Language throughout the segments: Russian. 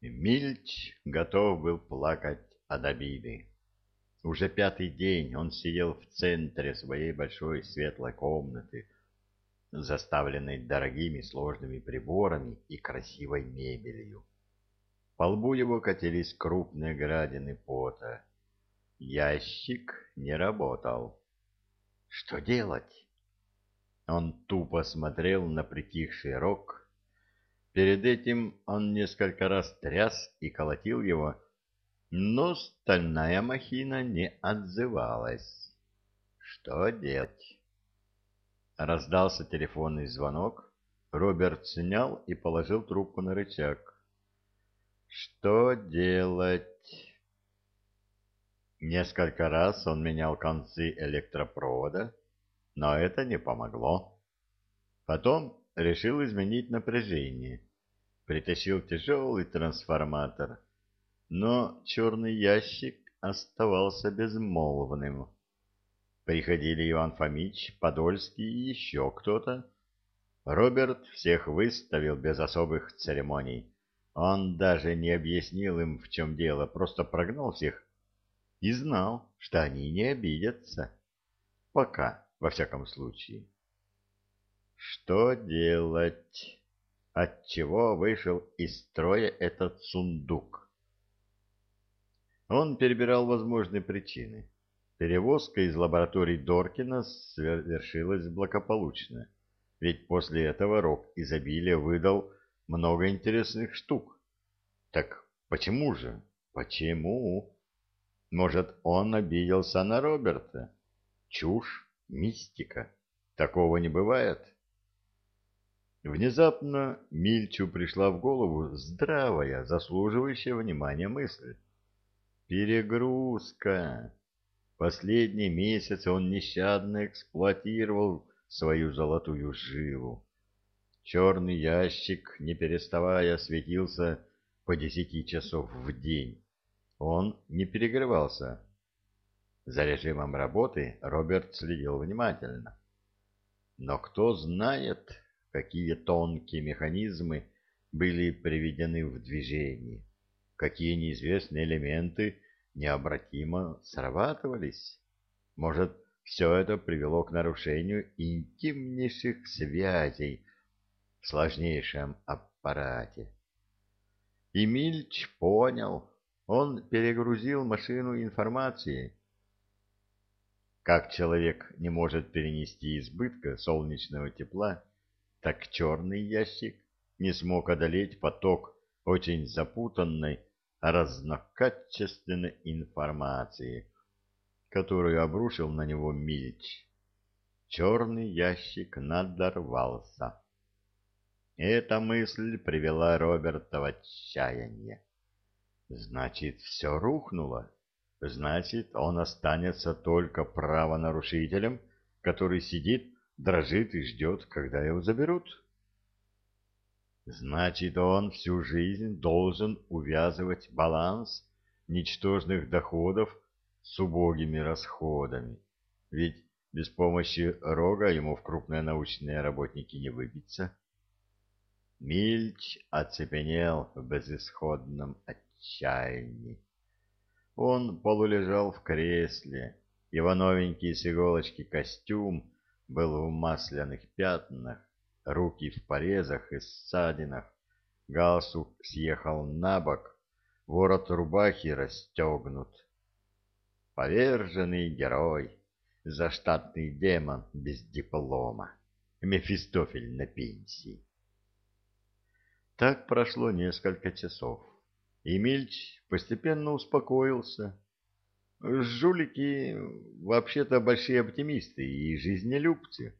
Мильч готов был плакать от обиды. Уже пятый день он сидел в центре своей большой светлой комнаты, заставленной дорогими сложными приборами и красивой мебелью. По лбу его катились крупные градины пота. Ящик не работал. Что делать? Он тупо смотрел на притихший рог. Перед этим он несколько раз тряс и колотил его, но стальная махина не отзывалась. Что делать? Раздался телефонный звонок. Роберт снял и положил трубку на рычаг. Что делать? Несколько раз он менял концы электропровода, но это не помогло. Потом решил изменить напряжение. Притащил тяжелый трансформатор, но черный ящик оставался безмолвным. Приходили Иван Фомич, Подольский и еще кто-то. Роберт всех выставил без особых церемоний. Он даже не объяснил им, в чем дело, просто прогнал всех и знал, что они не обидятся. Пока во всяком случае. Что делать? Отчего вышел из строя этот сундук? Он перебирал возможные причины. Перевозка из лаборатории Доркина совершилась благополучно, ведь после этого Рок изобилия выдал много интересных штук. Так почему же? Почему? Может, он обиделся на Роберта? Чушь. Мистика. Такого не бывает. Внезапно Мильчу пришла в голову здравая, заслуживающая внимания мысль. Перегрузка. Последний месяц он нещадно эксплуатировал свою золотую жилу. Черный ящик, не переставая, светился по десяти часов в день. Он не перегревался, за режимом работы Роберт следил внимательно. Но кто знает, какие тонкие механизмы были приведены в движение, какие неизвестные элементы необратимо срабатывались. Может, все это привело к нарушению интимнейших связей в сложнейшем аппарате. И Мильч понял, он перегрузил машину информацией, как человек не может перенести избытка солнечного тепла, так черный ящик не смог одолеть поток очень запутанной, разнокачественной информации, которую обрушил на него Мильч. Черный ящик надорвался. Эта мысль привела Роберта в отчаяние. Значит, все рухнуло. Значит, он останется только правонарушителем, который сидит, дрожит и ждет, когда его заберут. Значит, он всю жизнь должен увязывать баланс ничтожных доходов с убогими расходами. Ведь без помощи рога ему в крупные научные работники не выбиться. Мильч оцепенел в безысходном отчаянии. Он полулежал в кресле. Его новенький с иголочки костюм был в масляных пятнах, руки в порезах и ссадинах, галстук съехал на бок, ворот рубахи расстегнут. Поверженный герой, заштатный демон без диплома, Мефистофель на пенсии. Так прошло несколько часов. Емельч постепенно успокоился. Жулики вообще-то большие оптимисты и жизнелюбцы.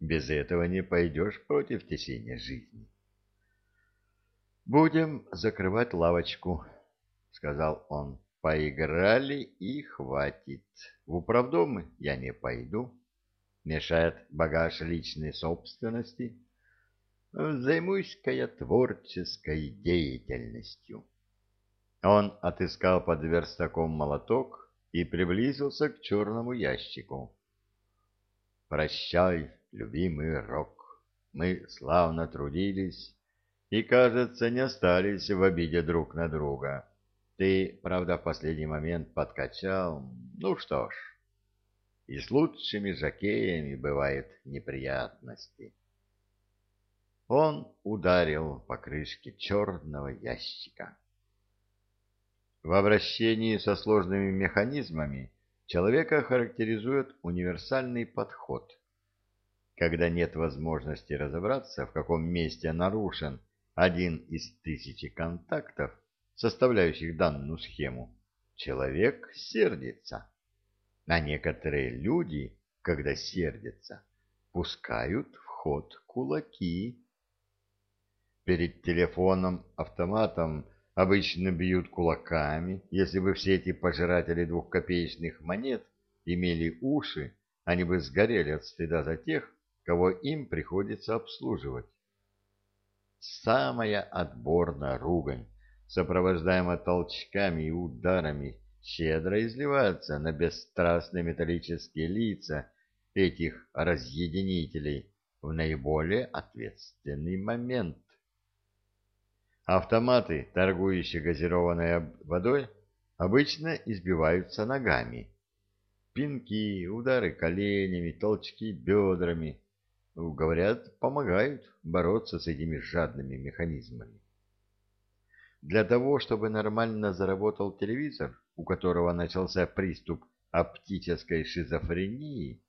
Без этого не пойдешь против течения жизни. «Будем закрывать лавочку», — сказал он. «Поиграли и хватит. В управдомы я не пойду. Мешает багаж личной собственности. Займусь-ка я творческой деятельностью». Он отыскал под верстаком молоток и приблизился к черному ящику. «Прощай, любимый Рок, мы славно трудились, и, кажется, не остались в обиде друг на друга. Ты, правда, в последний момент подкачал. Ну что ж, и с лучшими жакеями бывают неприятности. Он ударил по крышке черного ящика. В обращении со сложными механизмами человека характеризует универсальный подход. Когда нет возможности разобраться, в каком месте нарушен один из тысячи контактов, составляющих данную схему, человек сердится. А некоторые люди, когда сердятся, пускают в ход кулаки. Перед телефоном-автоматом обычно бьют кулаками. Если бы все эти пожиратели двухкопеечных монет имели уши, они бы сгорели от стыда за тех, кого им приходится обслуживать. Самая отборная ругань, сопровождаемая толчками и ударами, щедро изливается на бесстрастные металлические лица этих разъединителей в наиболее ответственный момент. Автоматы, торгующие газированной водой, обычно избиваются ногами. Пинки, удары коленями, толчки бедрами, говорят, помогают бороться с этими жадными механизмами. Для того, чтобы нормально заработал телевизор, у которого начался приступ оптической шизофрении,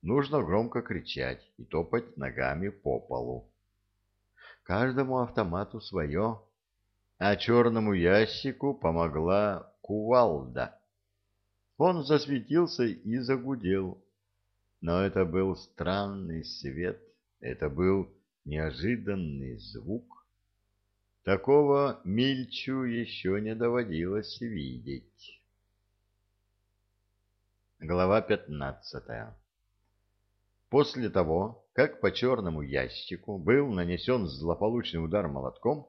нужно громко кричать и топать ногами по полу. Каждому автомату свое, а черному ящику помогла кувалда. Он засветился и загудел. Но это был странный свет, это был неожиданный звук. Такого Мильчу еще не доводилось видеть. Глава пятнадцатая После того, как по черному ящику был нанесен злополучный удар молотком,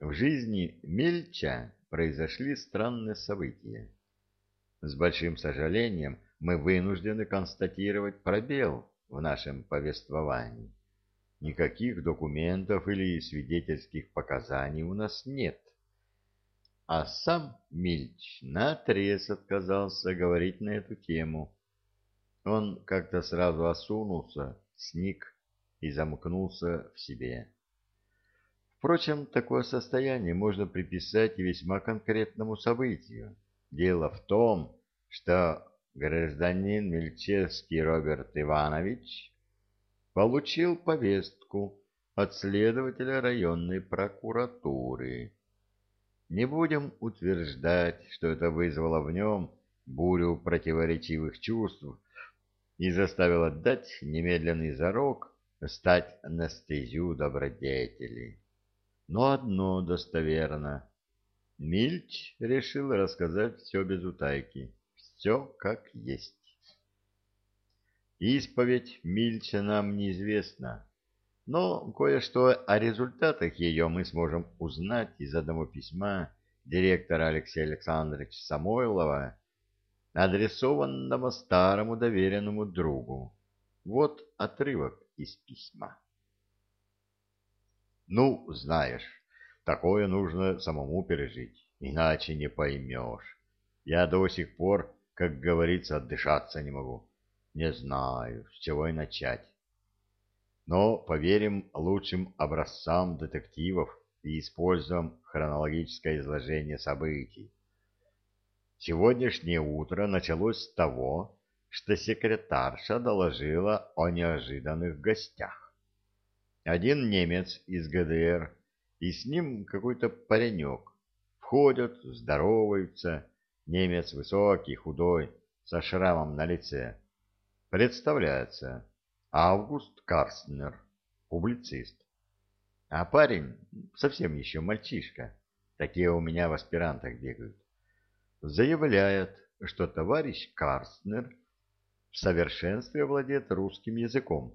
в жизни Мельча произошли странные события. С большим сожалением мы вынуждены констатировать пробел в нашем повествовании. Никаких документов или свидетельских показаний у нас нет. А сам Мильч наотрез отказался говорить на эту тему. Он как-то сразу осунулся, сник и замкнулся в себе. Впрочем, такое состояние можно приписать и весьма конкретному событию. Дело в том, что гражданин Мельчевский Роберт Иванович получил повестку от следователя районной прокуратуры. Не будем утверждать, что это вызвало в нем бурю противоречивых чувств и заставило дать немедленный зарок стать на стезю добродетели. Но одно достоверно. Мильч решил рассказать все без утайки, все как есть. Исповедь Мильча нам неизвестна, но кое-что о результатах ее мы сможем узнать из одного письма директора Алексея Александровича Самойлова, адресованного старому доверенному другу. Вот отрывок из письма. Ну, знаешь, такое нужно самому пережить, иначе не поймешь. Я до сих пор, как говорится, отдышаться не могу. Не знаю, с чего и начать. Но поверим лучшим образцам детективов и используем хронологическое изложение событий. Сегодняшнее утро началось с того, что секретарша доложила о неожиданных гостях. Один немец из ГДР и с ним какой-то паренек. Входят, здороваются. Немец высокий, худой, со шрамом на лице. Представляется. Август Карстнер, публицист. А парень совсем еще мальчишка. Такие у меня в аспирантах бегают. Заявляет, что товарищ Карстнер в совершенстве владеет русским языком,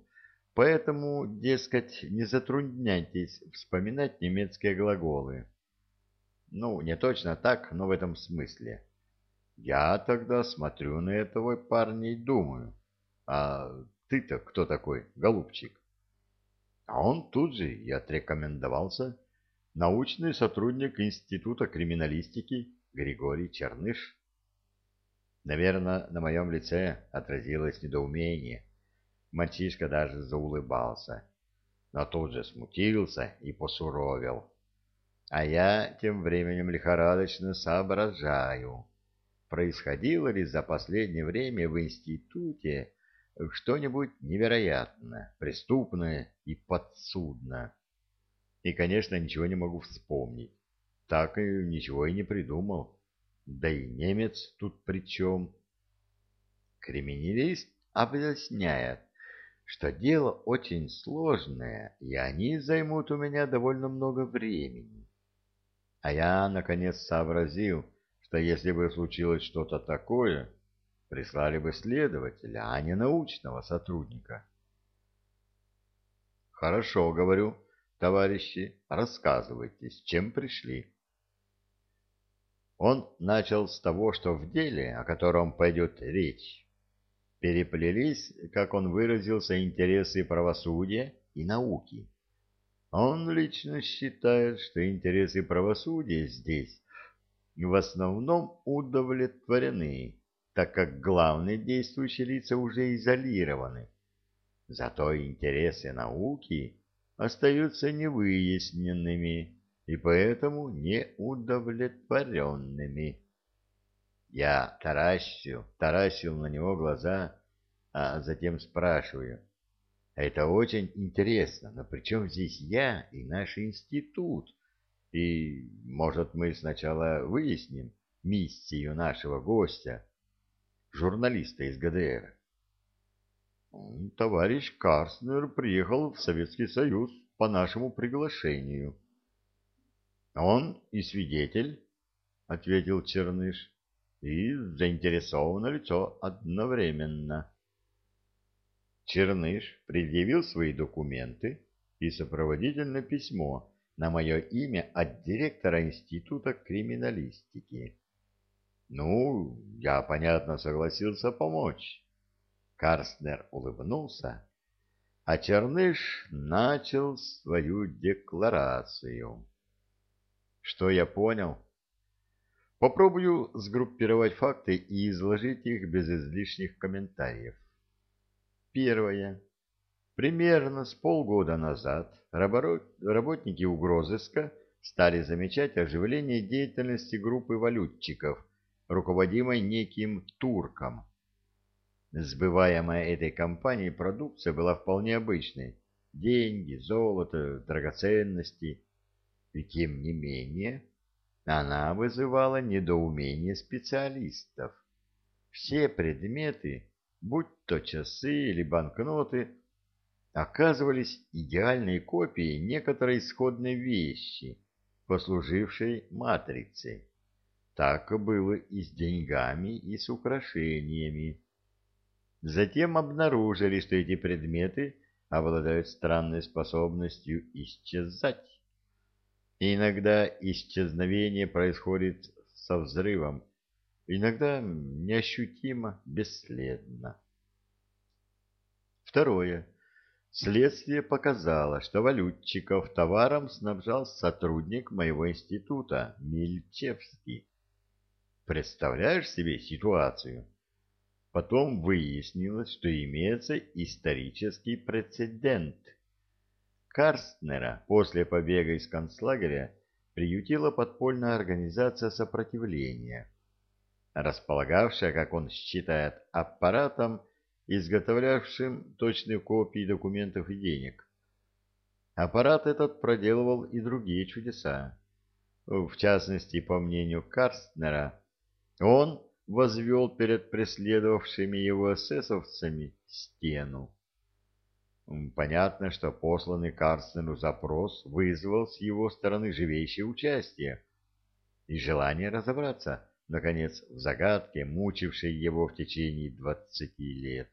поэтому, дескать, не затрудняйтесь вспоминать немецкие глаголы. Ну, не точно так, но в этом смысле. Я тогда смотрю на этого парня и думаю, а ты-то кто такой, голубчик? А он тут же и отрекомендовался. Научный сотрудник Института криминалистики Григорий Черныш. Наверное, на моем лице отразилось недоумение. Мальчишка даже заулыбался, но тут же смутился и посуровил. А я тем временем лихорадочно соображаю, происходило ли за последнее время в институте что-нибудь невероятное, преступное и подсудное. И, конечно, ничего не могу вспомнить. Так и ничего и не придумал. Да и немец тут при чем? Криминалист объясняет, что дело очень сложное, и они займут у меня довольно много времени. А я, наконец, сообразил, что если бы случилось что-то такое, прислали бы следователя, а не научного сотрудника. Хорошо, говорю, товарищи, рассказывайте, с чем пришли. Он начал с того, что в деле, о котором пойдет речь, переплелись, как он выразился, интересы правосудия и науки. Он лично считает, что интересы правосудия здесь в основном удовлетворены, так как главные действующие лица уже изолированы. Зато интересы науки остаются невыясненными и поэтому неудовлетворенными. Я таращил, таращил на него глаза, а затем спрашиваю. Это очень интересно, но при чем здесь я и наш институт? И, может, мы сначала выясним миссию нашего гостя, журналиста из ГДР? Товарищ Карснер приехал в Советский Союз по нашему приглашению. Он и свидетель, — ответил Черныш, — и заинтересованное лицо одновременно. Черныш предъявил свои документы и сопроводительное письмо на мое имя от директора Института криминалистики. Ну, я, понятно, согласился помочь. Карстнер улыбнулся, а Черныш начал свою декларацию. Что я понял? Попробую сгруппировать факты и изложить их без излишних комментариев. Первое. Примерно с полгода назад работники угрозыска стали замечать оживление деятельности группы валютчиков, руководимой неким турком. Сбываемая этой компанией продукция была вполне обычной. Деньги, золото, драгоценности – и тем не менее она вызывала недоумение специалистов. Все предметы, будь то часы или банкноты, оказывались идеальной копией некоторой исходной вещи, послужившей матрицей. Так было и с деньгами, и с украшениями. Затем обнаружили, что эти предметы обладают странной способностью исчезать. Иногда исчезновение происходит со взрывом, иногда неощутимо, бесследно. Второе. Следствие показало, что валютчиков товаром снабжал сотрудник моего института Мильчевский. Представляешь себе ситуацию? Потом выяснилось, что имеется исторический прецедент – Карстнера после побега из концлагеря приютила подпольная организация сопротивления, располагавшая, как он считает, аппаратом, изготовлявшим точные копии документов и денег. Аппарат этот проделывал и другие чудеса. В частности, по мнению Карстнера, он возвел перед преследовавшими его эсэсовцами стену Понятно, что посланный Карстену запрос вызвал с его стороны живейшее участие и желание разобраться, наконец, в загадке, мучившей его в течение двадцати лет.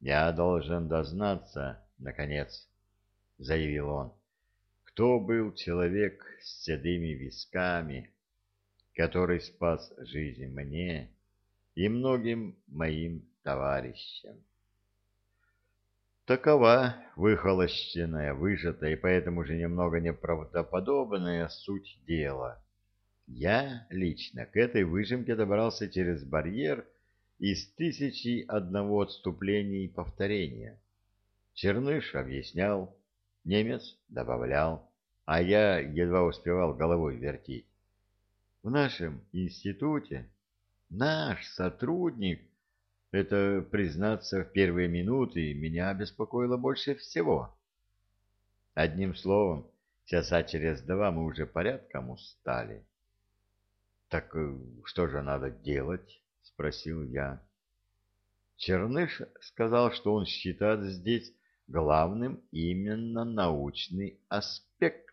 «Я должен дознаться, наконец», — заявил он, — «кто был человек с седыми висками, который спас жизнь мне и многим моим товарищам». Такова выхолощенная, выжатая и поэтому же немного неправдоподобная суть дела. Я лично к этой выжимке добрался через барьер из тысячи одного отступления и повторения. Черныш объяснял, немец добавлял, а я едва успевал головой вертеть. В нашем институте наш сотрудник это, признаться, в первые минуты меня беспокоило больше всего. Одним словом, часа через два мы уже порядком устали. — Так э, что же надо делать? — спросил я. Черныш сказал, что он считает здесь главным именно научный аспект